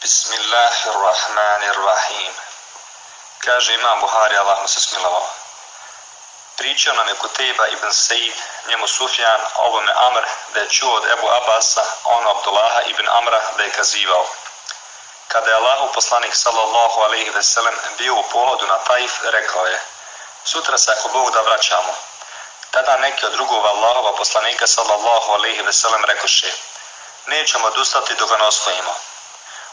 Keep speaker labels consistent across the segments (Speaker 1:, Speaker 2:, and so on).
Speaker 1: Bismillahirrahmanirrahim. Kaže imam Buhari, Allah mu se smilovao. Pričao nam je Kutejba ibn Sejid, njemu Sufjan, ovome Amr, da je čuo od Ebu Abasa, ono Abdullaha ibn Amra, da je kazivao. Kada je Allahu poslanik sallallahu alaihi ve sellem bio u pohodu na Taif, rekao je, sutra se ako Bog da vraćamo. Tada neki od drugova Allahova poslanika sallallahu alaihi ve sellem rekoše, nećemo odustati dok ga ne osvojimo.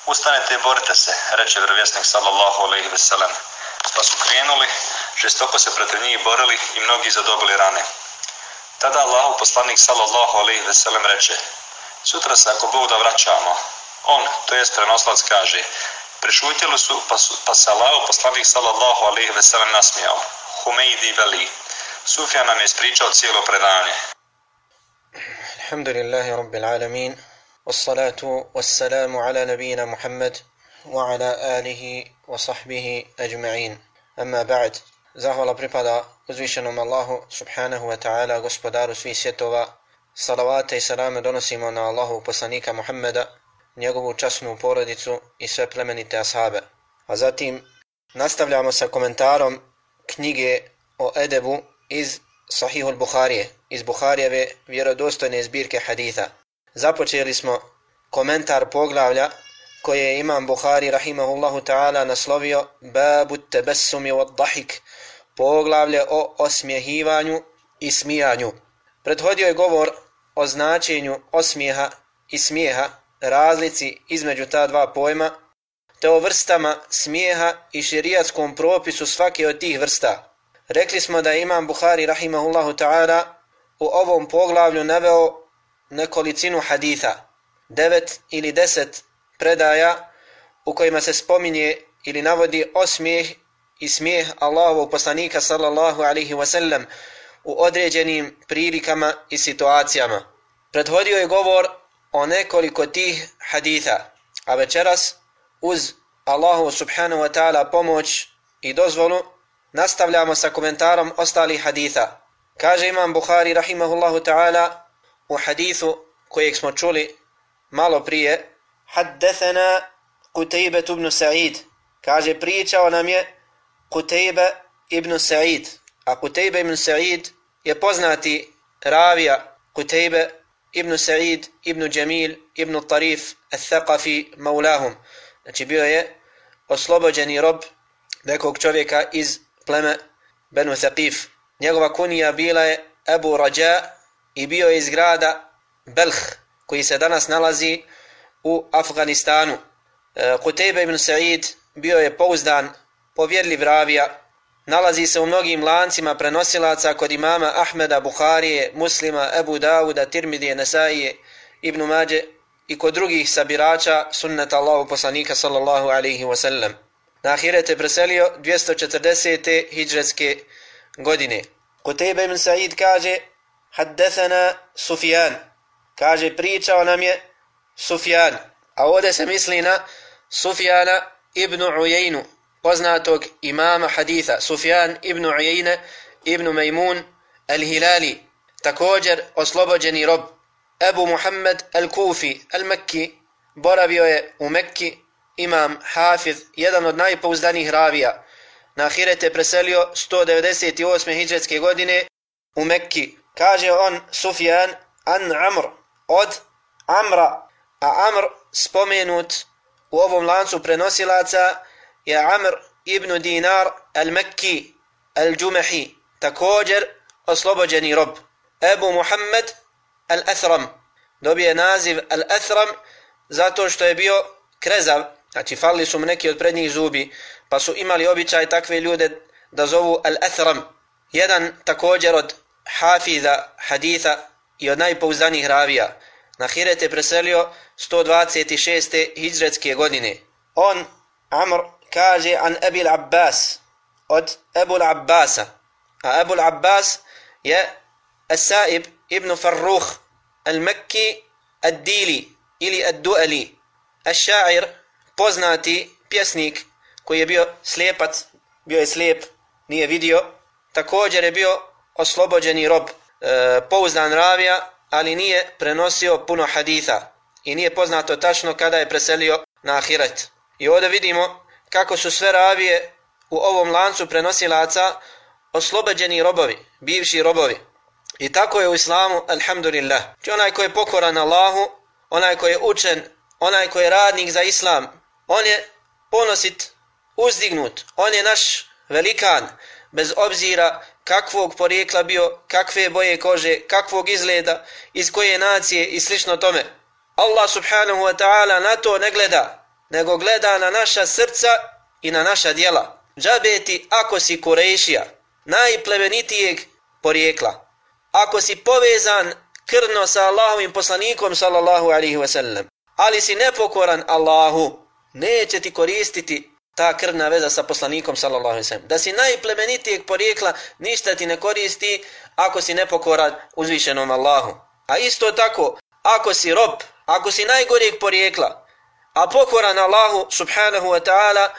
Speaker 1: Ustanete i borite se, reče vjerovjesnik sallallahu alaihi ve sellem. Pa su krenuli, žestoko se protiv njih borili i mnogi zadobili rane. Tada Allahu poslanik sallallahu alaihi ve sellem reče, sutra se ako Bog da vraćamo, on, to jest prenoslac, kaže, prešutjeli su, pa, su, pa se Allah, poslanik sallallahu alaihi ve sellem nasmijao. Humeidi veli. Sufjan nam je ispričao cijelo predanje.
Speaker 2: Alhamdulillahi rabbil alamin. والصلاة والسلام على نبينا محمد وعلى آله وصحبه أجمعين أما بعد Zahvala pripada uzvišenom Allahu subhanahu wa ta'ala, gospodaru svih svjetova. Salavate i salame donosimo na Allahu poslanika Muhammeda, njegovu časnu porodicu i sve plemenite ashabe. A zatim nastavljamo sa komentarom knjige o Edebu iz Sahihul Buharije, iz Buharijeve vjerodostojne zbirke haditha. Započeli smo komentar poglavlja koje je imam Buhari rahimahullahu ta'ala naslovio Babu tebessumi od dahik, poglavlje o osmjehivanju i smijanju. Prethodio je govor o značenju osmijeha i smijeha razlici između ta dva pojma, te o vrstama smijeha i širijatskom propisu svake od tih vrsta. Rekli smo da imam Buhari rahimahullahu ta'ala u ovom poglavlju naveo nekolicinu haditha, devet ili deset predaja u kojima se spominje ili navodi osmijeh i smijeh Allahovog poslanika sallallahu alaihi wasallam u određenim prilikama i situacijama. Prethodio je govor o nekoliko tih haditha. A večeras, uz Allahu subhanahu wa ta'ala pomoć i dozvolu, nastavljamo sa komentarom ostalih haditha. Kaže imam Bukhari rahimahullahu ta'ala u hadithu kojeg smo čuli malo prije, Haddethena Kutejbe ibn Sa'id. Kaže, pričao nam je Kutejbe ibn Sa'id. A Kutejbe ibn Sa'id je poznati ravija Kutejbe ibn Sa'id, ibn Jamil, ibn Tarif, al-Thaqafi, maulahum. Znači bio je oslobođeni rob nekog čovjeka iz pleme Benu Thaqif. Njegova kunija bila je Abu Raja i bio je iz grada Belh, koji se danas nalazi u Afganistanu. E, Kutejba ibn Sa'id bio je pouzdan, povjedljiv ravija, nalazi se u mnogim lancima prenosilaca kod imama Ahmeda, Buharije, Muslima, Ebu Dawuda, Tirmidije, Nesaije, Ibn Mađe i kod drugih sabirača sunneta Allahu poslanika sallallahu alaihi wasallam. Na ahiret je preselio 240. hijđretske godine. Kutejba ibn Sa'id kaže Haddesana Sufjan. Kaže pričao nam je Sufjan. A ovdje se misli na Sufjana ibn Ujejnu poznatog imama haditha Sufjan ibn Ujejne ibn Maymun al-Hilali također oslobođeni rob Abu Muhammed al-Kufi al-Mekki boravio je u Mekki imam Hafiz jedan od najpouzdanijih ravija na ahirete preselio 198. hijđetske godine u Mekki kaže on Sufjan an Amr od Amra a Amr spomenut u ovom lancu prenosilaca je Amr ibn Dinar al-Mekki al-Jumahi, također oslobođeni rob. Ebu Muhammed al-Athram dobije naziv al-Athram zato što je bio krezav, znači falili su mu neki od prednjih zubi, pa su imali običaj takve ljude da zovu al-Athram. Jedan također od hafiza haditha i od najpouzdanijih ravija. Na Hiret je preselio 126. hijđretske godine. On, Amr, kaže an Ebil Abbas, od Ebul Abbasa. A Ebul Abbas je Esaib ibn Farruh al-Mekki ad-Dili ili ad-Duali. Šair, poznati pjesnik koji je bio slijepac, bio je slijep, nije vidio. Također je bio oslobođeni rob, e, pouzdan ravija, ali nije prenosio puno haditha. I nije poznato tačno kada je preselio na ahiret. I ovdje vidimo kako su sve ravije u ovom lancu prenosilaca oslobođeni robovi, bivši robovi. I tako je u islamu, alhamdulillah. Či onaj koji je pokoran Allahu, onaj koji je učen, onaj koji je radnik za islam, on je ponosit, uzdignut, on je naš velikan, bez obzira kakvog porijekla bio, kakve boje kože, kakvog izgleda, iz koje nacije i slično tome. Allah subhanahu wa ta'ala na to ne gleda, nego gleda na naša srca i na naša dijela. Džabeti ako si kurejšija, najplemenitijeg porijekla. Ako si povezan krno sa Allahovim poslanikom sallallahu alaihi wasallam, ali si nepokoran Allahu, neće ti koristiti ta krvna veza sa poslanikom sallallahu alejhi ve sellem. Da si najplemenitijeg porijekla, ništa ti ne koristi ako si nepokoran uzvišenom Allahu. A isto tako, ako si rob, ako si najgorijeg porijekla, a pokoran Allahu subhanahu wa ta'ala,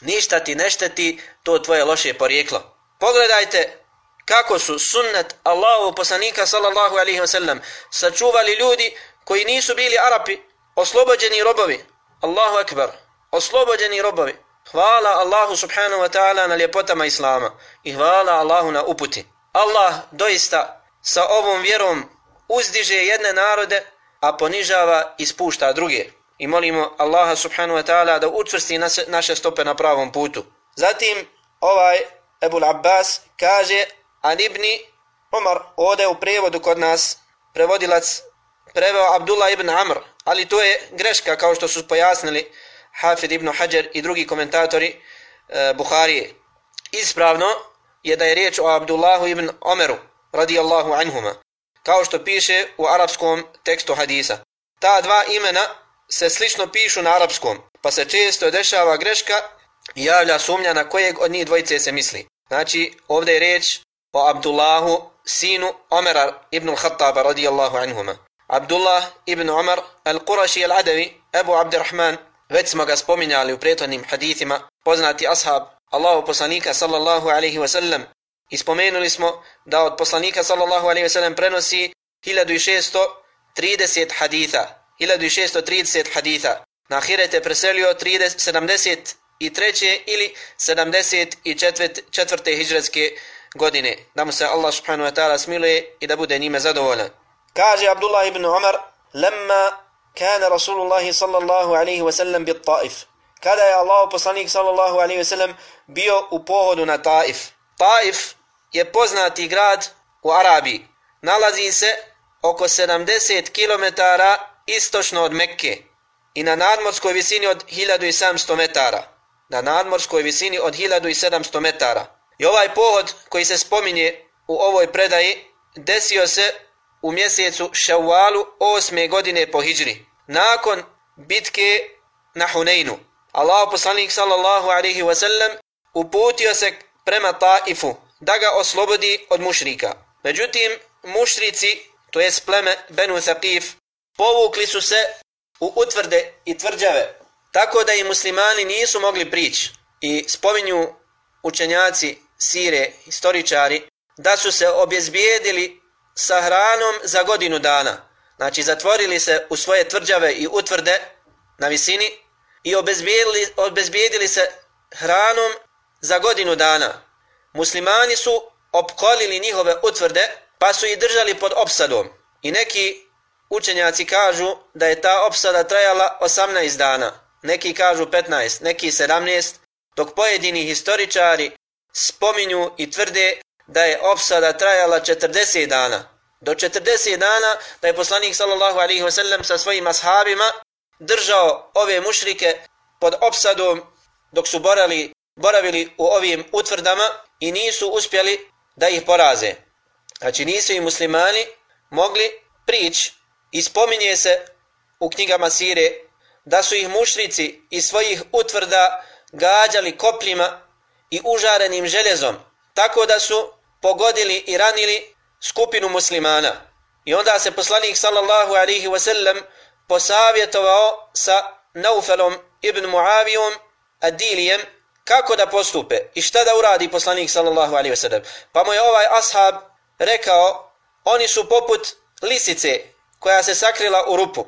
Speaker 2: ništa ti ne šteti to tvoje loše porijeklo. Pogledajte kako su sunnet Allahu poslanika sallallahu alaihi wasallam sačuvali ljudi koji nisu bili Arapi, oslobođeni robovi. Allahu akbar, oslobođeni robovi. Hvala Allahu subhanahu wa ta'ala na ljepotama Islama i hvala Allahu na uputi. Allah doista sa ovom vjerom uzdiže jedne narode, a ponižava i spušta druge. I molimo Allaha subhanahu wa ta'ala da učvrsti naše stope na pravom putu. Zatim ovaj Ebul Abbas kaže An ibni Umar ode u prevodu kod nas prevodilac preveo Abdullah ibn Amr ali to je greška kao što su pojasnili Hafid ibn Hajar i drugi komentatori e, Buharije. Ispravno je da je riječ o Abdullahu ibn Omeru radijallahu anhuma kao što piše u arapskom tekstu hadisa. Ta dva imena se slično pišu na arapskom, pa se često dešava greška i javlja sumnja na kojeg od njih dvojice se misli. Znači, ovdje je riječ o Abdullahu, sinu Omera ibn al-Khattaba radijallahu anhuma. Abdullah ibn Omar al-Qurashi al-Adavi, Ebu Abdirrahman, već smo ga spominjali u prethodnim hadithima, poznati ashab Allahu poslanika sallallahu alaihi wa sallam, i spomenuli smo da od poslanika sallallahu alaihi wa sallam prenosi 1630 haditha, 1630 haditha. Na ahirete preselio 30, 73. ili 74. hijretske godine. Da mu se Allah subhanahu wa ta'ala smiluje i da bude njime zadovoljan. Kaže Abdullah ibn Umar, lemma kana Rasulullah sallallahu alaihi wa sallam bit Taif. Kada je Allah poslanik sallallahu alaihi wa sallam bio u pohodu na Taif. Taif je poznati grad u Arabiji. Nalazi se oko 70 km istočno od Mekke i na nadmorskoj visini od 1700 metara. Na nadmorskoj visini od 1700 metara. I ovaj pohod koji se spominje u ovoj predaji desio se u mjesecu Ševalu osme godine po Hidžri. Nakon bitke na Huneinu. Allah poslanik sallallahu alaihi wasallam uputio se prema Taifu da ga oslobodi od mušrika. Međutim, mušrici, to jest pleme Benu Thaqif, povukli su se u utvrde i tvrđave, tako da i muslimani nisu mogli prići. I spominju učenjaci, sire, historičari, da su se obezbijedili sa hranom za godinu dana. Znači, zatvorili se u svoje tvrđave i utvrde na visini i obezbijedili, obezbijedili se hranom za godinu dana muslimani su opkolili njihove utvrde pa su ih držali pod opsadom. I neki učenjaci kažu da je ta opsada trajala 18 dana, neki kažu 15, neki 17, dok pojedini historičari spominju i tvrde da je opsada trajala 40 dana. Do 40 dana da je poslanik sallallahu alaihi wasallam sa svojim ashabima držao ove mušrike pod opsadom dok su borali, boravili u ovim utvrdama i nisu uspjeli da ih poraze. Znači nisu i muslimani mogli prići i spominje se u knjigama Sire da su ih mušrici iz svojih utvrda gađali kopljima i užarenim željezom, tako da su pogodili i ranili skupinu muslimana. I onda se poslanik sallallahu alaihi wasallam posavjetovao sa Naufelom ibn Muavijom Adilijem kako da postupe i šta da uradi poslanik sallallahu alaihi wasallam. Pa mu je ovaj ashab rekao, oni su poput lisice koja se sakrila u rupu.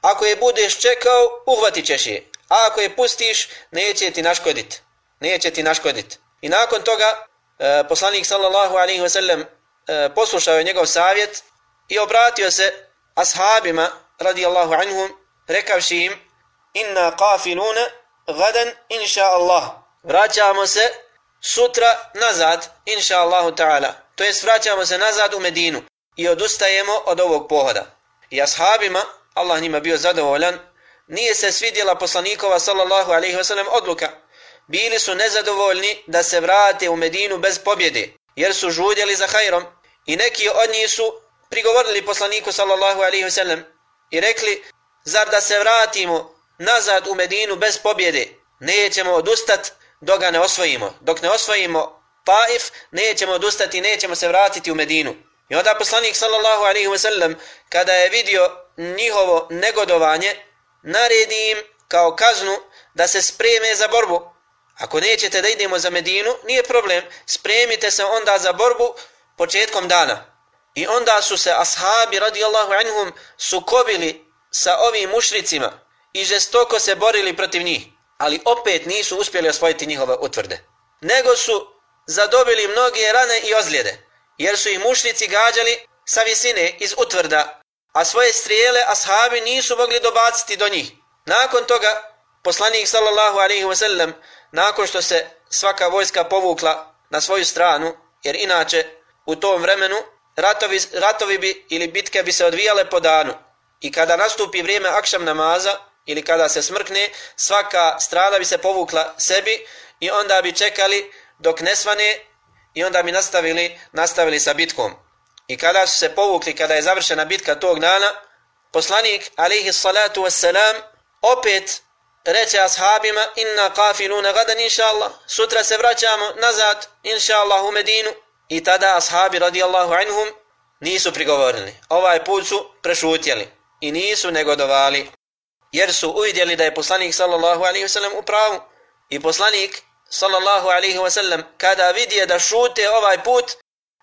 Speaker 2: Ako je budeš čekao, uhvatit ćeš je. a ako je pustiš, neće ti naškoditi. Neće ti naškoditi. I nakon toga, e, poslanik sallallahu alaihi wasallam e, poslušao je njegov savjet i obratio se ashabima, radijallahu anhum, rekavši im, inna qafiluna gadan inša Allah. Vraćamo se sutra nazad, inša Allahu ta'ala. To jest vraćamo se nazad u Medinu i odustajemo od ovog pohoda. I ashabima, Allah njima bio zadovoljan, nije se svidjela poslanikova sallallahu alaihi wasallam odluka. Bili su nezadovoljni da se vrate u Medinu bez pobjede, jer su žudjeli za hajrom. I neki od njih su prigovorili poslaniku sallallahu alaihi wasallam i rekli, zar da se vratimo nazad u Medinu bez pobjede, nećemo odustat dok ga ne osvojimo. Dok ne osvojimo Taif, nećemo odustati, nećemo se vratiti u Medinu. I onda poslanik sallallahu alaihi wasallam, kada je vidio njihovo negodovanje, naredi im kao kaznu da se spreme za borbu. Ako nećete da idemo za Medinu, nije problem, spremite se onda za borbu početkom dana. I onda su se ashabi radijallahu anhum sukobili sa ovim mušricima i žestoko se borili protiv njih, ali opet nisu uspjeli osvojiti njihove utvrde. Nego su zadobili mnoge rane i ozljede, jer su ih mušnici gađali sa visine iz utvrda, a svoje strijele ashabi nisu mogli dobaciti do njih. Nakon toga, poslanik sallallahu alaihi wasallam, nakon što se svaka vojska povukla na svoju stranu, jer inače u tom vremenu ratovi, ratovi bi ili bitke bi se odvijale po danu. I kada nastupi vrijeme akšam namaza, ili kada se smrkne, svaka strana bi se povukla sebi i onda bi čekali dok ne svane i onda bi nastavili, nastavili sa bitkom. I kada su se povukli, kada je završena bitka tog dana, poslanik, alaihi salatu wassalam, opet reče ashabima, inna kafiluna gadan, inša Allah, sutra se vraćamo nazad, inša Allah, u Medinu. I tada ashabi, radijallahu anhum, nisu prigovorili. Ovaj put su prešutjeli i nisu negodovali jer su uvidjeli da je poslanik sallallahu alaihi wasallam u pravu. I poslanik sallallahu alaihi wasallam kada vidje da šute ovaj put,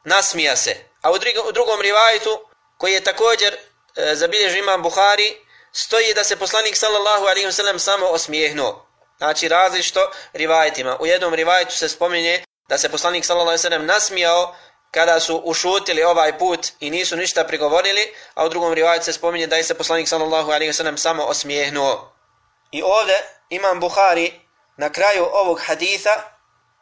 Speaker 2: nasmija se. A u, drugom, u rivajtu, koji je također e, zabilježen imam Buhari, stoji da se poslanik sallallahu alaihi wasallam samo osmijehnuo. Znači različito rivajetima. U jednom rivajetu se spominje da se poslanik sallallahu alaihi wasallam nasmijao kada su ušutili ovaj put i nisu ništa prigovorili, a u drugom rivajetu se spominje da je se poslanik sallallahu alaihi wasallam samo osmijehnuo. I ovdje imam Buhari na kraju ovog haditha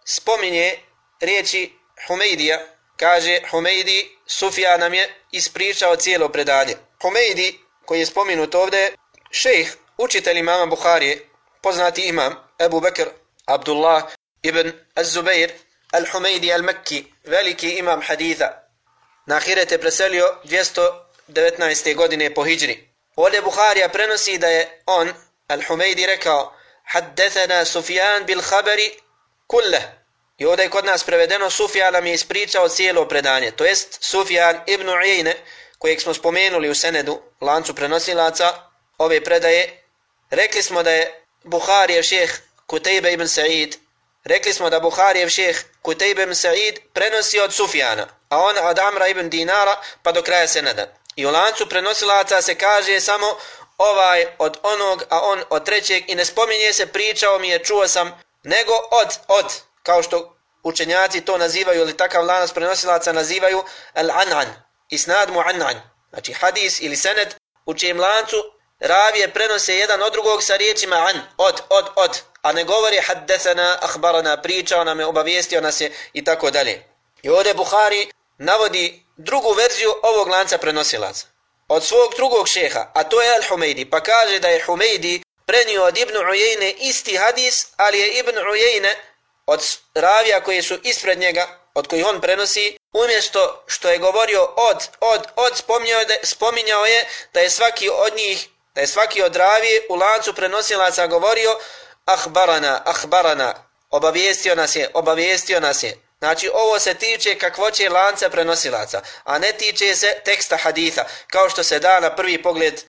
Speaker 2: spominje riječi Humeidija. Kaže Humeidi, Sufija nam je ispričao cijelo predanje. Humeidi, koji je spominut ovdje, šejh, učitelj imama Buharije, poznati imam Ebu Bekr, Abdullah ibn Az-Zubair, Al-Humeidi Al-Mekki, veliki imam haditha. Na ahiret je preselio 219. godine po hijri. Ovdje Buharija prenosi da je on, Al-Humeidi, rekao Haddethena Sufjan bil khabari kulle. I ovdje je kod nas prevedeno Sufjan nam je ispričao cijelo predanje. To jest Sufjan ibn Ujejne, kojeg smo spomenuli u Senedu, lancu prenosilaca, ove predaje. Rekli smo da je Buharijev šeh Kutejbe ibn Sa'id Rekli smo da Buharijev šeh Kutejbe ibn Sa'id prenosi od Sufjana, a on od Amra ibn Dinara pa do kraja Senada. I u lancu prenosilaca se kaže samo ovaj od onog, a on od trećeg i ne spominje se pričao mi je, čuo sam, nego od, od, kao što učenjaci to nazivaju ili takav lanac prenosilaca nazivaju al-anan, isnad mu'annan. Znači hadis ili sened u čijem lancu ravije prenose jedan od drugog sa riječima an, od, od, od, a ne govori haddesana, ahbarana, pričao nam je, obavijestio nas je i tako dalje. I ovdje Buhari navodi drugu verziju ovog lanca prenosilaca. Od svog drugog šeha, a to je Al-Humeidi, pa kaže da je Humeidi prenio od Ibn Ujejne isti hadis, ali je Ibn Ujejne od ravija koji su ispred njega, od kojih on prenosi, umjesto što je govorio od, od, od, spominjao, da, spominjao je da je svaki od njih, da je svaki od ravije u lancu prenosilaca govorio ahbarana, ahbarana, obavijestio nas je, obavijestio nas je. Znači, ovo se tiče kakvoće lanca prenosilaca, a ne tiče se teksta haditha, kao što se da na prvi pogled e,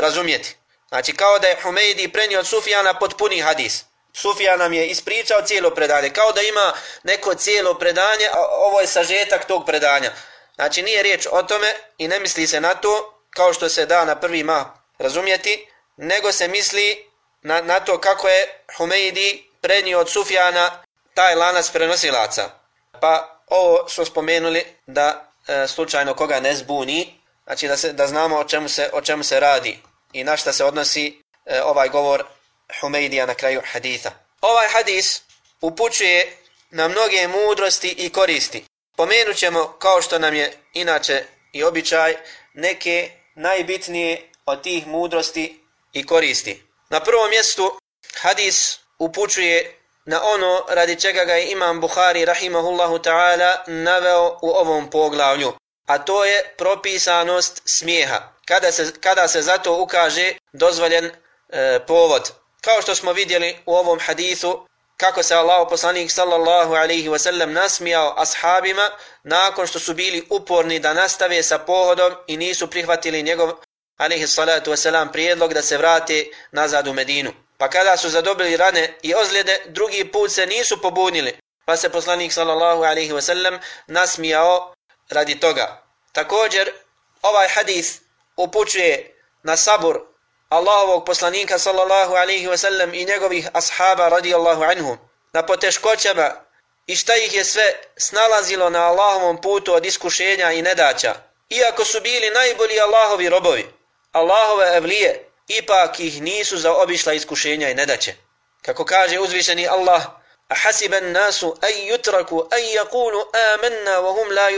Speaker 2: razumjeti. Znači, kao da je Humeidi prenio od Sufijana potpuni hadis. Sufija nam je ispričao cijelo predanje, kao da ima neko cijelo predanje, a ovo je sažetak tog predanja. Znači, nije riječ o tome i ne misli se na to, kao što se da na prvi mah razumjeti, nego se misli na, na to kako je Humeidi prenio od Sufjana taj lanac prenosilaca. Pa ovo smo spomenuli da e, slučajno koga ne zbuni, znači da, se, da znamo o čemu, se, o čemu se radi i na šta se odnosi e, ovaj govor Humeidija na kraju haditha. Ovaj hadis upućuje na mnoge mudrosti i koristi. Pomenut ćemo, kao što nam je inače i običaj, neke najbitnije od tih mudrosti i koristi. Na prvom mjestu hadis upućuje na ono radi čega ga je imam Bukhari rahimahullahu ta'ala naveo u ovom poglavlju, a to je propisanost smijeha, kada se, kada se zato ukaže dozvoljen e, povod. Kao što smo vidjeli u ovom hadisu, kako se Allah poslanik sallallahu alaihi wasallam nasmijao ashabima nakon što su bili uporni da nastave sa pohodom i nisu prihvatili njegov alaihi salatu wasalam prijedlog da se vrate nazad u Medinu. Pa kada su zadobili rane i ozljede, drugi put se nisu pobunili, pa se poslanik sallallahu alaihi wasallam nasmijao radi toga. Također, ovaj hadis upućuje na sabur Allahovog poslanika sallallahu alaihi wasallam i njegovih ashaba radijallahu anhum na poteškoćama i šta ih je sve snalazilo na Allahovom putu od iskušenja i nedaća. Iako su bili najbolji Allahovi robovi, Allahove evlije, ipak ih nisu zaobišla iskušenja i nedaće. Kako kaže uzvišeni Allah, a hasiben nasu aj jutraku aj jakulu amanna vohum la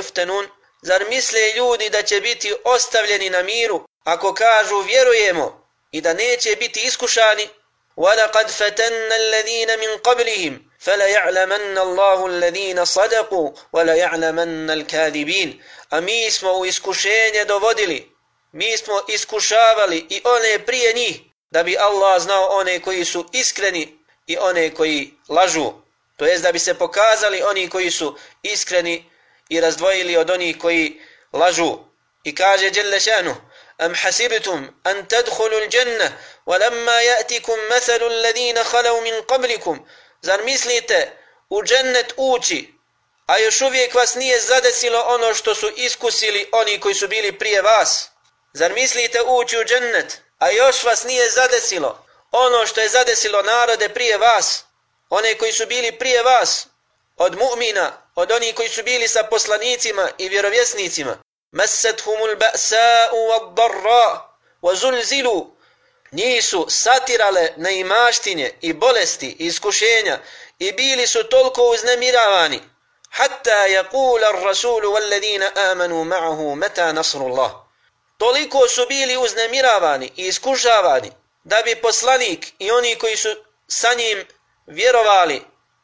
Speaker 2: zar misle ljudi da će biti ostavljeni na miru ako kažu vjerujemo i da neće biti iskušani وَلَقَدْ فَتَنَّ الَّذِينَ مِنْ قَبْلِهِمْ فَلَيَعْلَمَنَّ اللَّهُ الَّذِينَ صَدَقُوا وَلَيَعْلَمَنَّ الْكَاذِبِينَ A mi smo u iskušenje dovodili, mi smo iskušavali i one prije njih, da bi Allah znao one koji su iskreni i one koji lažu. To jest da bi se pokazali oni koji su iskreni i razdvojili od onih koji lažu. I kaže Đelešanu, أم حسبتم أن تدخلوا الجنة ولما يأتكم مثل الذين خلوا من قبلكم Zar mislite u džennet ući, a još uvijek vas nije zadesilo ono što su iskusili oni koji su bili prije vas? Zar mislite ući u džennet, a još vas nije zadesilo ono što je zadesilo narode prije vas? One koji su bili prije vas, od mu'mina, od onih koji su bili sa poslanicima i vjerovjesnicima. مستهم البأساء والضراء وزلزلوا nisu satirale na imaštinje i bolesti i iskušenja i bili su toliko uznemiravani hatta yaqula ar-rasul walladina amanu ma'ahu mata nasrullah toliko su bili uznemiravani i iskušavani da bi poslanik i oni koji su sa njim vjerovali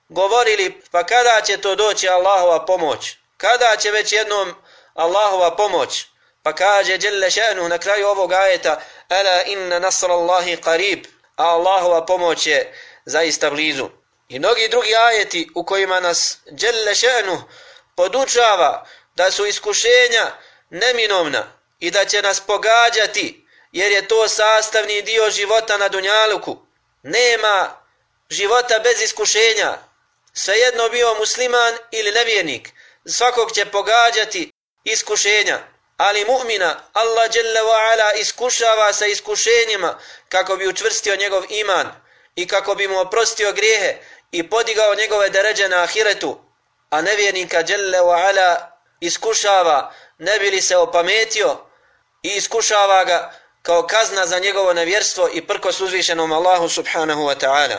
Speaker 2: govorili pa kada će to doći Allahova pomoć kada će već jednom Allahova pomoć. Pa kaže Jelle še'nu na kraju ovog ajeta Ala inna nasrallahi qarib. A Allahova pomoć je zaista blizu. I mnogi drugi ajeti u kojima nas Jelle še'nu podučava da su iskušenja neminovna i da će nas pogađati jer je to sastavni dio života na Dunjaluku. Nema života bez iskušenja. Svejedno bio musliman ili nevjernik, svakog će pogađati iskušenja. Ali mu'mina Allah dželle ve ala iskušava sa iskušenjima kako bi učvrstio njegov iman i kako bi mu oprostio grijehe i podigao njegove deređe na ahiretu. A nevjernika dželle ve ala iskušava ne bi li se opametio i iskušava ga kao kazna za njegovo nevjerstvo i prkos uzvišenom Allahu subhanahu wa ta'ala.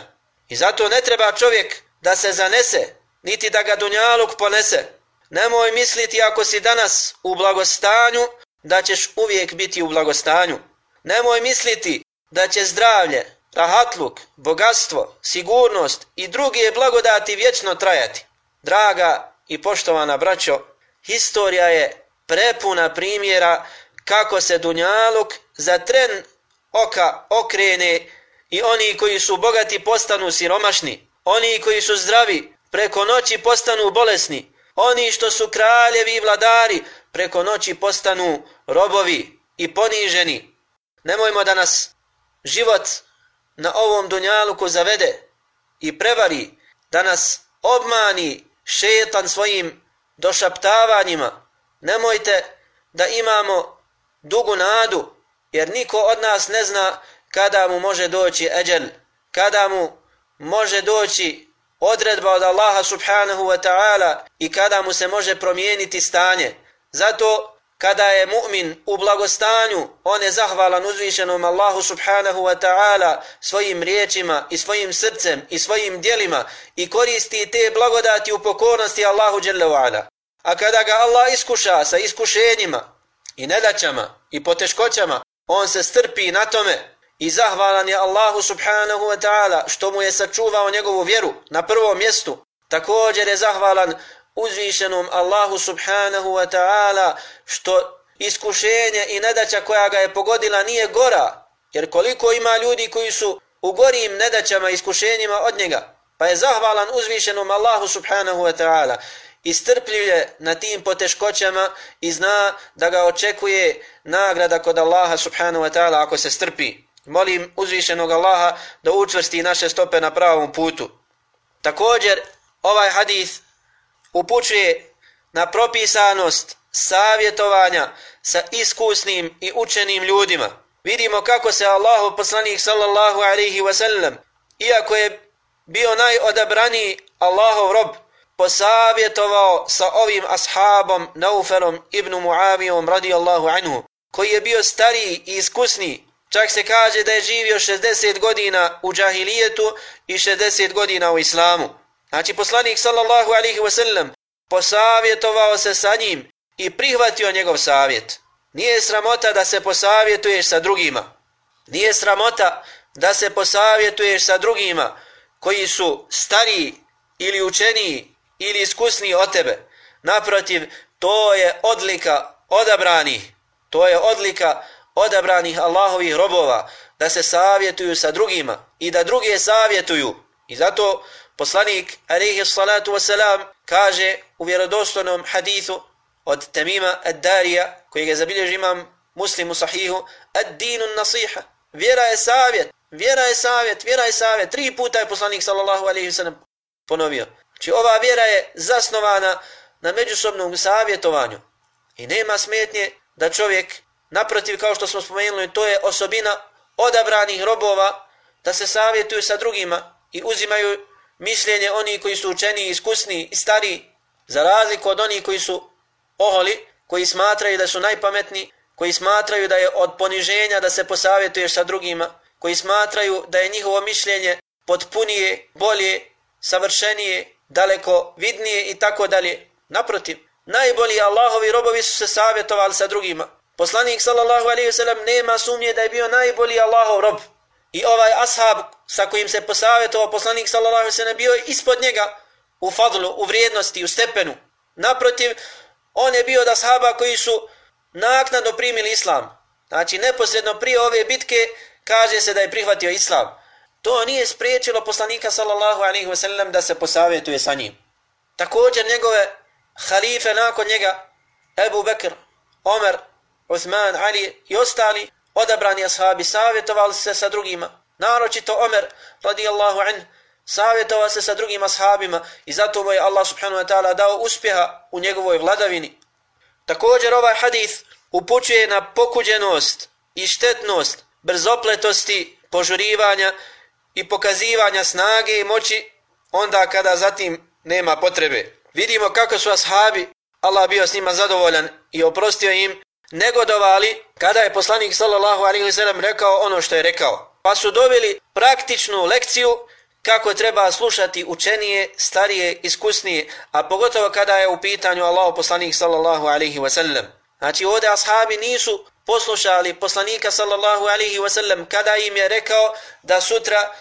Speaker 2: I zato ne treba čovjek da se zanese, niti da ga dunjaluk ponese, Nemoj misliti ako si danas u blagostanju, da ćeš uvijek biti u blagostanju. Nemoj misliti da će zdravlje, rahatluk, bogatstvo, sigurnost i druge blagodati vječno trajati. Draga i poštovana braćo, historija je prepuna primjera kako se Dunjaluk za tren oka okrene i oni koji su bogati postanu siromašni, oni koji su zdravi preko noći postanu bolesni, Oni što su kraljevi i vladari preko noći postanu robovi i poniženi. Nemojmo da nas život na ovom dunjaluku zavede i prevari, da nas obmani šetan svojim došaptavanjima. Nemojte da imamo dugu nadu, jer niko od nas ne zna kada mu može doći eđel. kada mu može doći odredba od Allaha subhanahu wa ta'ala i kada mu se može promijeniti stanje. Zato kada je mu'min u blagostanju, on je zahvalan uzvišenom Allahu subhanahu wa ta'ala svojim riječima i svojim srcem i svojim dijelima i koristi te blagodati u pokornosti Allahu dželle A kada ga Allah iskuša sa iskušenjima i nedaćama i poteškoćama, on se strpi na tome i zahvalan je Allahu subhanahu wa ta'ala što mu je sačuvao njegovu vjeru na prvom mjestu. Također je zahvalan uzvišenom Allahu subhanahu wa ta'ala što iskušenje i nedaća koja ga je pogodila nije gora. Jer koliko ima ljudi koji su u gorijim nedaćama i iskušenjima od njega. Pa je zahvalan uzvišenom Allahu subhanahu wa ta'ala i strpljuje na tim poteškoćama i zna da ga očekuje nagrada kod Allaha subhanahu wa ta'ala ako se strpi. Molim uzvišenog Allaha da učvrsti naše stope na pravom putu. Također, ovaj hadis upućuje na propisanost savjetovanja sa iskusnim i učenim ljudima. Vidimo kako se Allahu poslanik sallallahu alaihi wasallam, iako je bio najodabraniji Allahov rob, posavjetovao sa ovim ashabom Naufelom ibn Muavijom radijallahu anhu, koji je bio stariji i iskusniji Čak se kaže da je živio 60 godina u džahilijetu i 60 godina u islamu. Znači poslanik sallallahu alihi wasallam posavjetovao se sa njim i prihvatio njegov savjet. Nije sramota da se posavjetuješ sa drugima. Nije sramota da se posavjetuješ sa drugima koji su stariji ili učeniji ili iskusniji od tebe. Naprotiv, to je odlika odabranih. To je odlika odabranih Allahovih robova da se savjetuju sa drugima i da druge savjetuju. I zato poslanik alaihi salatu wasalam kaže u vjerodostojnom hadithu od Tamima ad-Darija koji ga zabilježi imam muslimu sahihu ad-dinu nasiha. Vjera je savjet, vjera je savjet, vjera je savjet. Tri puta je poslanik sallallahu alaihi wasalam ponovio. Znači ova vjera je zasnovana na međusobnom savjetovanju. I nema smetnje da čovjek Naprotiv, kao što smo spomenuli, to je osobina odabranih robova da se savjetuju sa drugima i uzimaju mišljenje oni koji su učeni, iskusni i stari, za razliku od onih koji su oholi, koji smatraju da su najpametni, koji smatraju da je od poniženja da se posavjetuješ sa drugima, koji smatraju da je njihovo mišljenje potpunije, bolje, savršenije, daleko vidnije i tako dalje. Naprotiv, najbolji Allahovi robovi su se savjetovali sa drugima. Poslanik sallallahu alejhi ve sellem nema sumnje da je bio najbolji Allahov rob. I ovaj ashab sa kojim se posavjetovao poslanik sallallahu alejhi ve sellem bio ispod njega u fadlu, u vrijednosti, u stepenu. Naprotiv, on je bio da ashaba koji su naknadno primili islam. Znači, neposredno prije ove bitke kaže se da je prihvatio islam. To nije spriječilo poslanika sallallahu alejhi ve sellem da se posavjetuje sa njim. Također njegove halife nakon njega, Ebu Bekr, Omer, Osman, Ali i ostali odabrani ashabi savjetovali se sa drugima. Naročito Omer, radijallahu anhu savjetovao se sa drugim ashabima i zato mu je Allah subhanahu wa ta'ala dao uspjeha u njegovoj vladavini. Također ovaj hadith upućuje na pokuđenost i štetnost brzopletosti požurivanja i pokazivanja snage i moći onda kada zatim nema potrebe. Vidimo kako su ashabi, Allah bio s njima zadovoljan i oprostio im negodovali kada je poslanik sallallahu alaihi wa sallam rekao ono što je rekao. Pa su dobili praktičnu lekciju kako treba slušati učenije, starije, iskusnije, a pogotovo kada je u pitanju Allah poslanik sallallahu alaihi wa sallam. Znači ovdje ashabi nisu poslušali poslanika sallallahu alaihi wa sallam kada im je rekao da sutra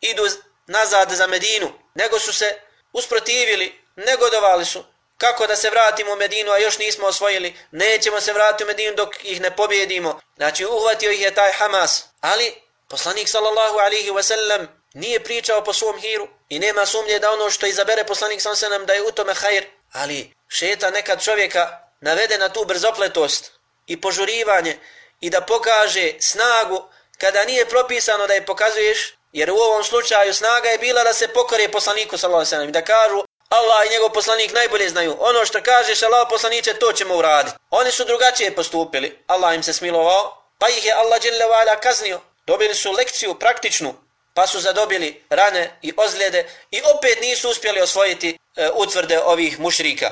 Speaker 2: idu nazad za Medinu, nego su se usprotivili, negodovali su, kako da se vratimo u Medinu, a još nismo osvojili, nećemo se vratiti u Medinu dok ih ne pobjedimo. Znači, uhvatio ih je taj Hamas. Ali, poslanik sallallahu alihi wasallam nije pričao po svom hiru i nema sumnje da ono što izabere poslanik sallallahu alihi wasallam da je u tome hajr. Ali, šeta nekad čovjeka navede na tu brzopletost i požurivanje i da pokaže snagu kada nije propisano da je pokazuješ, jer u ovom slučaju snaga je bila da se pokore poslaniku sallallahu alihi wasallam i da kažu Allah i njegov poslanik najbolje znaju. Ono što kažeš Allah poslaniće, to ćemo uraditi. Oni su drugačije postupili. Allah im se smilovao, pa ih je Allah dželjavala kaznio. Dobili su lekciju praktičnu, pa su zadobili rane i ozljede i opet nisu uspjeli osvojiti e, utvrde ovih mušrika.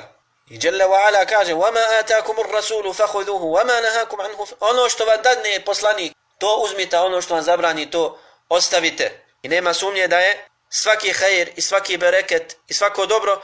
Speaker 2: I dželjavala kaže, وَمَا أَتَاكُمُ الرَّسُولُ فَحُذُهُ ma nahakum anhu." Ono što vam dadne poslanik, to uzmite, ono što vam zabrani, to ostavite. I nema sumnje da je svaki hajr i svaki bereket i svako dobro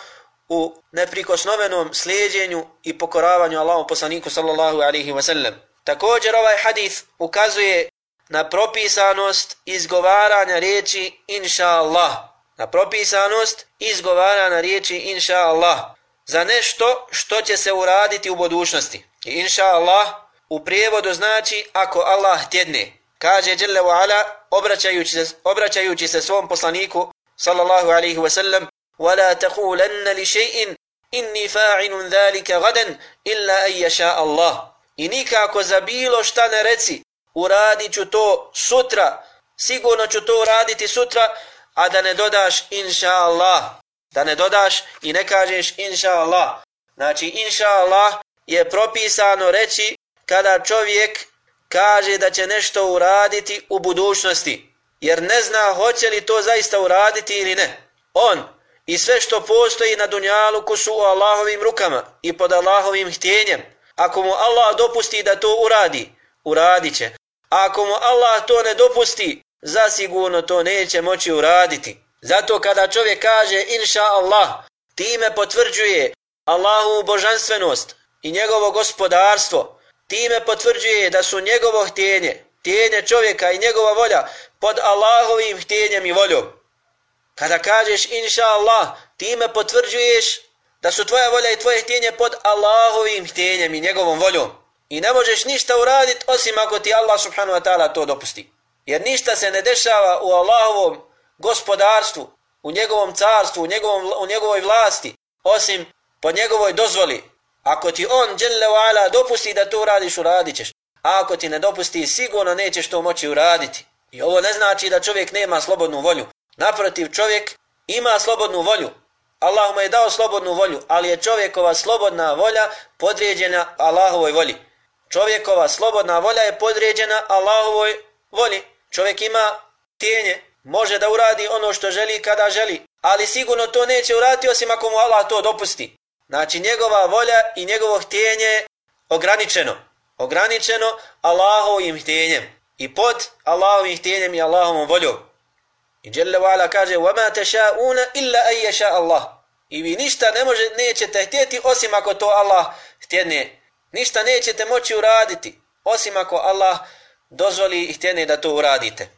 Speaker 2: u neprikosnovenom slijedjenju i pokoravanju Allahom poslaniku sallallahu alaihi wa sallam. Također ovaj hadith ukazuje na propisanost izgovaranja riječi inša Allah. Na propisanost izgovaranja riječi inša Allah. Za nešto što će se uraditi u budućnosti. I inša Allah u prijevodu znači ako Allah tjedne. Kaže Jalla wa ala obraćajući se, obraćajući se svom poslaniku sallallahu alaihi wa sallam ولا تقولن لشيء إني فاعل ذلك غدا إلا أن يشاء الله I nikako za bilo šta ne reci, uradit ću to sutra, sigurno ću to uraditi sutra, a da ne dodaš inša Allah. Da ne dodaš i ne kažeš inša Allah. Znači inša Allah je propisano reći kada čovjek kaže da će nešto uraditi u budućnosti. Jer ne zna hoće li to zaista uraditi ili ne. On i sve što postoji na dunjaluku su u Allahovim rukama i pod Allahovim htjenjem. Ako mu Allah dopusti da to uradi, uradit će. Ako mu Allah to ne dopusti, zasigurno to neće moći uraditi. Zato kada čovjek kaže inša Allah, time potvrđuje Allahu božanstvenost i njegovo gospodarstvo, time potvrđuje da su njegovo htjenje, htjenje čovjeka i njegova volja pod Allahovim htjenjem i voljom. Kada kažeš inša Allah, time potvrđuješ da su tvoja volja i tvoje htjenje pod Allahovim htjenjem i njegovom voljom. I ne možeš ništa uraditi osim ako ti Allah subhanahu wa ta'ala to dopusti. Jer ništa se ne dešava u Allahovom gospodarstvu, u njegovom carstvu, u, njegovom, u njegovoj vlasti, osim pod njegovoj dozvoli. Ako ti on, dželle ala, dopusti da to uradiš, uradit ćeš. A ako ti ne dopusti, sigurno nećeš to moći uraditi. I ovo ne znači da čovjek nema slobodnu volju. Naprotiv, čovjek ima slobodnu volju. Allah mu je dao slobodnu volju, ali je čovjekova slobodna volja podređena Allahovoj volji. Čovjekova slobodna volja je podređena Allahovoj volji. Čovjek ima tijenje, može da uradi ono što želi kada želi, ali sigurno to neće uraditi osim ako mu Allah to dopusti. Znači njegova volja i njegovo htjenje je ograničeno Ograničeno Allahovim htjenjem. I pod Allahovim htjenjem i Allahovom voljom. I Jelle Vala kaže وَمَا تَشَاءُونَ إِلَّا أَيْ يَشَاءَ اللَّهِ I vi ništa ne može, nećete htjeti osim ako to Allah htjedne. Ništa nećete moći uraditi osim ako Allah dozvoli i htjedne da to uradite.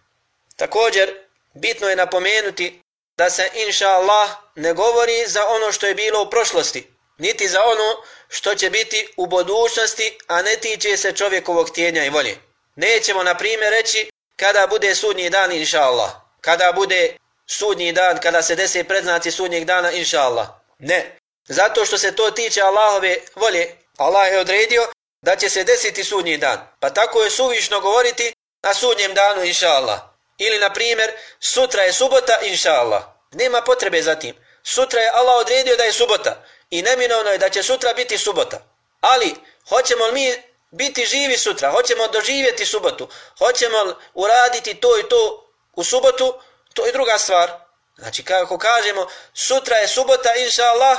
Speaker 2: Također, bitno je napomenuti da se inša Allah ne govori za ono što je bilo u prošlosti, niti za ono što će biti u budućnosti, a ne tiče se čovjekovog htjenja i volje. Nećemo, na primjer, reći kada bude sudnji dan, inša Allah kada bude sudnji dan, kada se desi predznaci sudnjeg dana, inša Allah. Ne. Zato što se to tiče Allahove volje, Allah je odredio da će se desiti sudnji dan. Pa tako je suvišno govoriti na sudnjem danu, inša Allah. Ili, na primjer, sutra je subota, inša Allah. Nema potrebe za tim. Sutra je Allah odredio da je subota. I neminovno je da će sutra biti subota. Ali, hoćemo li mi biti živi sutra? Hoćemo doživjeti subotu? Hoćemo li uraditi to i to u subotu, to je druga stvar. Znači, kako kažemo, sutra je subota, inša Allah,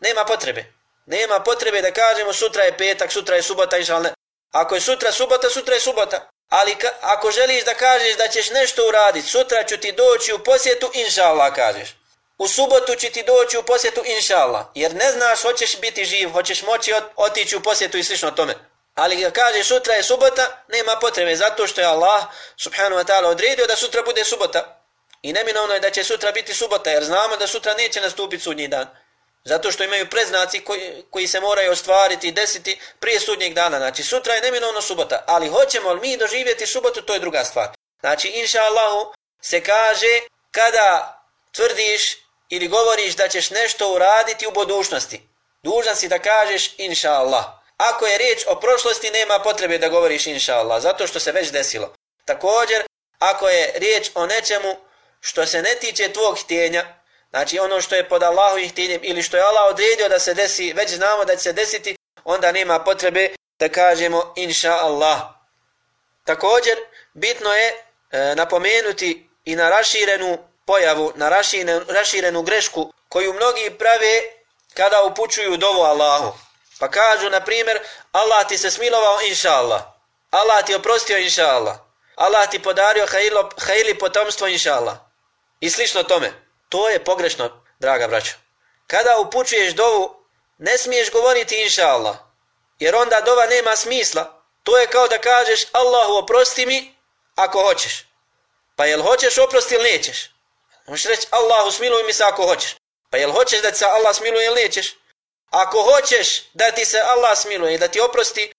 Speaker 2: nema potrebe. Nema potrebe da kažemo sutra je petak, sutra je subota, inša Allah. Ako je sutra subota, sutra je subota. Ali ka, ako želiš da kažeš da ćeš nešto uraditi, sutra ću ti doći u posjetu, inša Allah, kažeš. U subotu će ti doći u posjetu, inša Allah. Jer ne znaš, hoćeš biti živ, hoćeš moći otići u posjetu i slično tome. Ali ga kaže sutra je subota, nema potrebe, zato što je Allah subhanahu wa ta'ala odredio da sutra bude subota. I neminovno je da će sutra biti subota, jer znamo da sutra neće nastupiti sudnji dan. Zato što imaju preznaci koji, koji se moraju ostvariti i desiti prije sudnjeg dana. Znači sutra je neminovno subota, ali hoćemo li mi doživjeti subotu, to je druga stvar. Znači inša Allahu se kaže kada tvrdiš ili govoriš da ćeš nešto uraditi u budućnosti. Dužan si da kažeš inša Allah. Ako je riječ o prošlosti, nema potrebe da govoriš inša Allah, zato što se već desilo. Također, ako je riječ o nečemu što se ne tiče tvog htjenja, znači ono što je pod Allahovim htjenjem ili što je Allah odredio da se desi, već znamo da će se desiti, onda nema potrebe da kažemo inša Allah. Također, bitno je e, napomenuti i na raširenu pojavu, na raširenu, raširenu grešku koju mnogi prave kada upućuju dovu Allahu. Pa kažu, na primjer, Allah ti se smilovao, inša Allah. Allah ti oprostio, inša Allah. Allah ti podario hajilo, hajili potomstvo, inša Allah. I slično tome. To je pogrešno, draga braćo. Kada upućuješ dovu, ne smiješ govoriti inša Allah. Jer onda dova nema smisla. To je kao da kažeš Allahu oprosti mi ako hoćeš. Pa jel hoćeš oprosti ili nećeš? Možeš reći Allahu smiluj mi se ako hoćeš. Pa jel hoćeš da ti se Allah smiluje ili nećeš? Ako hoćeš da ti se Allah smiluje i da ti oprosti,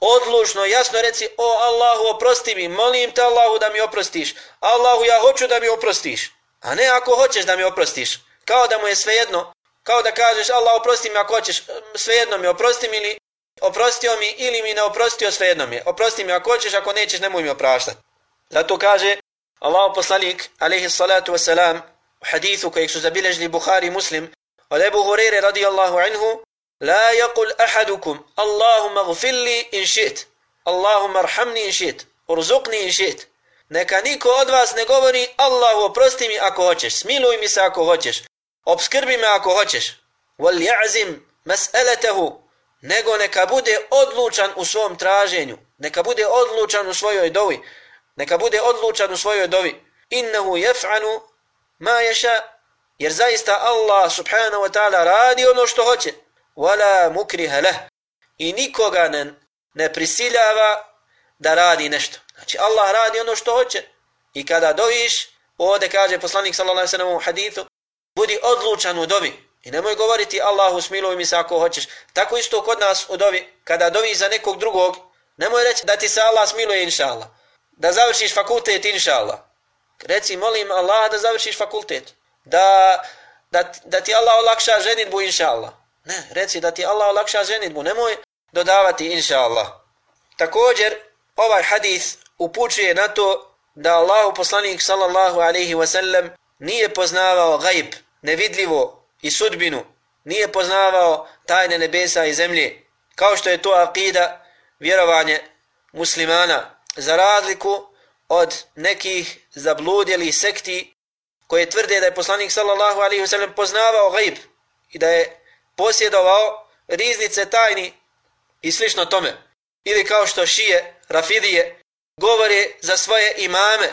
Speaker 2: odlučno, jasno reci, o Allahu oprosti mi, molim te Allahu da mi oprostiš. Allahu ja hoću da mi oprostiš. A ne ako hoćeš da mi oprostiš. Kao da mu je svejedno. Kao da kažeš Allah oprosti mi ako hoćeš, svejedno mi oprosti mi ili oprostio mi ili mi ne oprostio svejedno mi. Oprosti mi ako hoćeš, ako nećeš nemoj mi opraštati. Zato kaže Allah poslanik, alaihi salatu wasalam, u hadithu kojeg su zabilježili Bukhari Muslim, od Ebu Hureyre radijallahu anhu, La yakul ahadukum, Allahumma gfirli in šit, Allahumma arhamni in šit, urzuqni in šit. Neka niko od vas ne govori Allahu oprosti mi ako hoćeš, smiluj mi se ako hoćeš, obskrbi me ako hoćeš. Wal ya'zim mas'alatahu, nego neka bude odlučan u svom traženju, neka bude odlučan u svojoj dovi, neka bude odlučan u svojoj dovi. Innahu yaf'alu ma yasha, jer zaista Allah subhanahu wa ta'ala radi ono što hoće. Wala mukriha lah. I nikoga ne, ne prisiljava da radi nešto. Znači Allah radi ono što hoće. I kada doviš, ovdje kaže poslanik sallallahu alejhi ve sellem u hadithu, budi odlučan u dovi. I nemoj govoriti Allahu smiluj mi se ako hoćeš. Tako isto kod nas u dovi, kada dovi za nekog drugog, nemoj reći da ti se Allah smiluje inša Allah. Da završiš fakultet inša Allah. Reci molim Allah da završiš fakultet. Da, da, da ti Allah olakša ženitbu inša Allah. Ne, reci da ti Allah olakša ženitbu. Nemoj dodavati inša Allah. Također, ovaj hadis upućuje na to da Allahu poslanik sallallahu alaihi wasallam nije poznavao gajb, nevidljivo i sudbinu, nije poznavao tajne nebesa i zemlje, kao što je to akida vjerovanje muslimana, za razliku od nekih zabludjelih sekti koje tvrde da je poslanik sallallahu alaihi wasallam poznavao gajb i da je posjedovao riznice tajni i slično tome. Ili kao što šije, rafidije, govore za svoje imame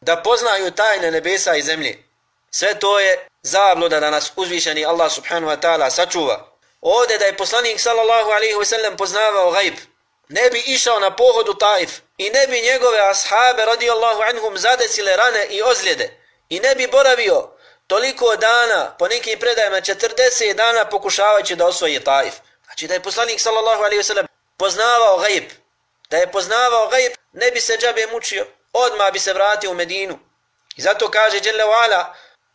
Speaker 2: da poznaju tajne nebesa i zemlje. Sve to je zabluda da nas uzvišeni Allah subhanahu wa ta'ala sačuva. Ovdje da je poslanik sallallahu alaihi wasallam poznavao gajb, ne bi išao na pohodu tajf Taif i ne bi njegove ashabe radijallahu anhum zadesile rane i ozljede i ne bi boravio toliko dana, po nekim predajama 40 dana pokušavajući da osvoji Taif. Znači da je poslanik sallallahu alaihi wasallam poznavao gajb, da je poznavao gajb, ne bi se džabe mučio, odmah bi se vratio u Medinu. I zato kaže Jelle Wala,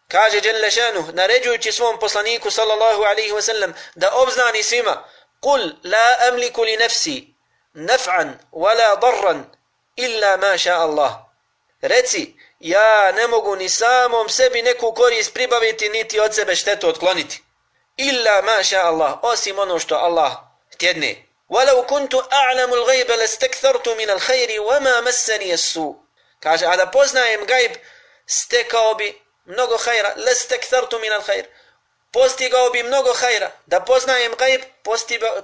Speaker 2: kaže Jelle Šanu, naređujući svom poslaniku sallallahu alaihi wasallam da obznani svima, Kul la amliku li nefsi, naf'an, wala darran, illa ma sha Allah. Reci, ja ne mogu ni samom sebi neku korist pribaviti, niti od sebe štetu otkloniti. Illa ma sha Allah, osim ono što Allah htjedne. Walau kuntu a'lamu l'gajbe lestekthartu min al-khayri, wama masani jesu. Kaže, a da poznajem gajb, stekao bi mnogo hajra, lestekthartu min al-khayr. Postigao bi mnogo hajra. Da poznajem gajb,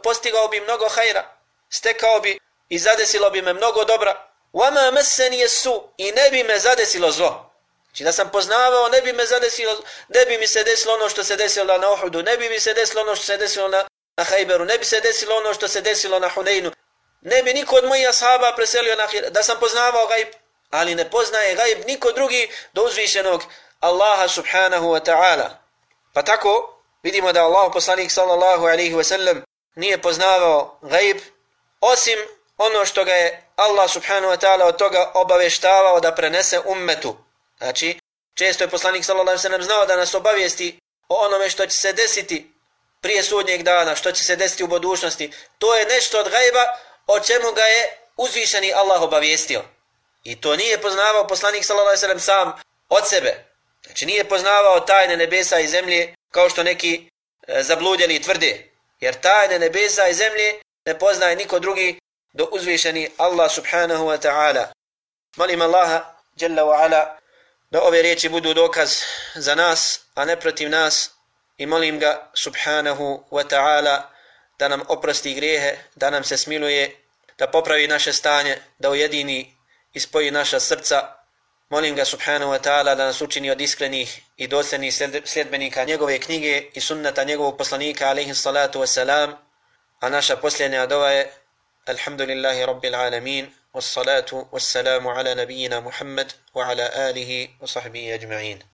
Speaker 2: postigao bi mnogo hajra. Stekao bi i zadesilo bi me mnogo dobra. وَمَا مَسَّنِيَ su i ne bi me zadesilo zlo Znači da sam poznavao, ne bi me zadesilo, ne bi mi se desilo ono što se desilo na Uhudu, ne bi mi se desilo ono što se desilo na na Hajberu, ne bi se desilo ono što se desilo na Huneinu, ne bi niko od mojih ashaba preselio na Hira, da sam poznavao gajb, ali ne poznaje gajb niko drugi do uzvišenog Allaha subhanahu wa ta'ala. Pa tako vidimo da Allah poslanik sallallahu alaihi wa sallam nije poznavao gajb, osim ono što ga je Allah subhanahu wa ta'ala od toga obaveštavao da prenese ummetu. Znači, često je poslanik sallallahu alaihi wa sallam znao da nas obavijesti o onome što će se desiti prije sudnjeg dana, što će se desiti u budućnosti, to je nešto od gajba o čemu ga je uzvišeni Allah obavijestio. I to nije poznavao poslanik sallallahu s.a.v. sam od sebe. Znači nije poznavao tajne nebesa i zemlje kao što neki e, zabludjeli tvrde. Jer tajne nebesa i zemlje ne poznaje niko drugi do uzvišeni Allah subhanahu wa ta'ala. Molim Allaha, jalla wa ala, da ove riječi budu dokaz za nas, a ne protiv nas i molim ga subhanahu wa ta'ala da nam oprosti grijehe, da nam se smiluje, da popravi naše stanje, da ujedini i spoji naša srca. Molim ga subhanahu wa ta'ala da nas učini od iskrenih i dosljednih sljedbenika njegove knjige i sunnata njegovog poslanika alaihi salatu wa salam. A naša posljednja dova je Alhamdulillahi Rabbil Alamin والصلاة والسلام على نبينا محمد وعلى آله وصحبه أجمعين.